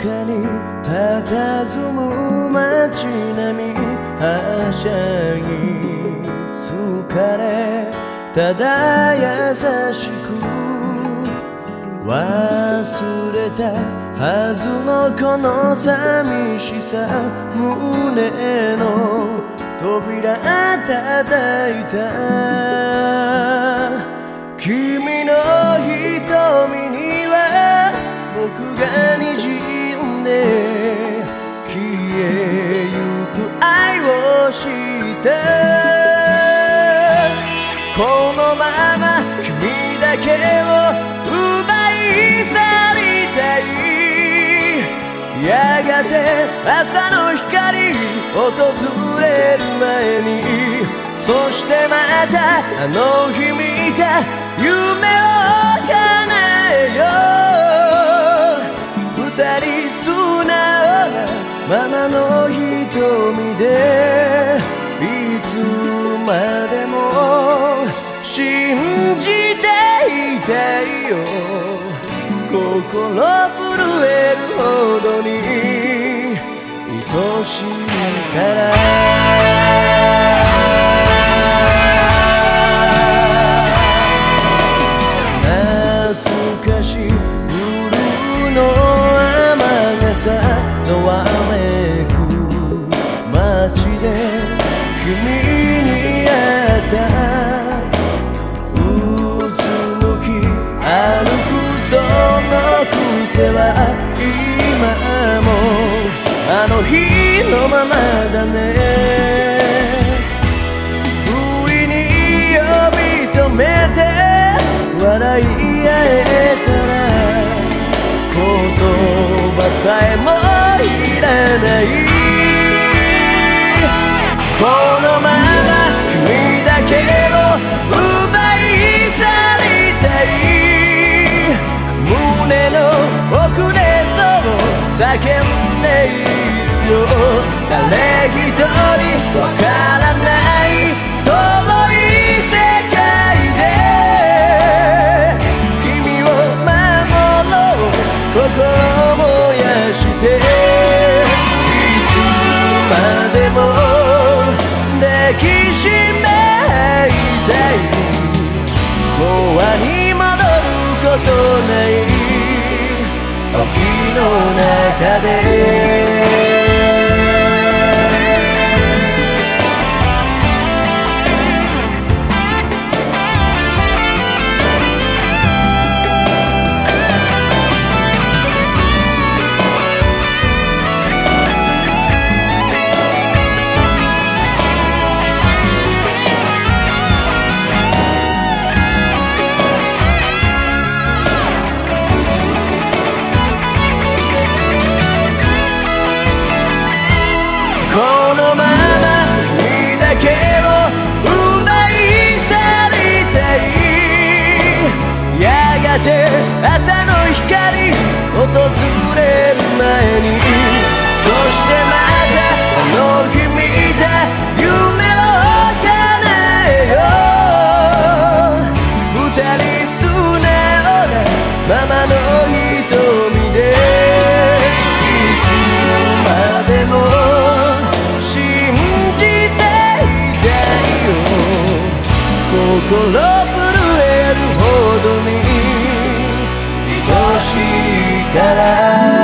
かに佇む街並みはしゃぎ疲れただ優しく忘れたはずのこの寂しさ胸の扉叩いた君の知ったこのまま君だけを奪い去りたいやがて朝の光訪れる前にそしてまたあの日見た夢を叶えよう二人素直なままの瞳でまでも信じていたいよ。心震えるほどに愛しいから。懐かしい夜の雨傘ざわめく街で君うつむき歩くその癖は今もあの日のままだね不意に呼び止めて笑い合えたら言葉さえもいらない叫んでいるよ誰一人わからない遠い世界で君を守ろう心燃やしていつまでも抱きしめいたいもう輪に戻ることないの中で心震えるほどに愛しいから。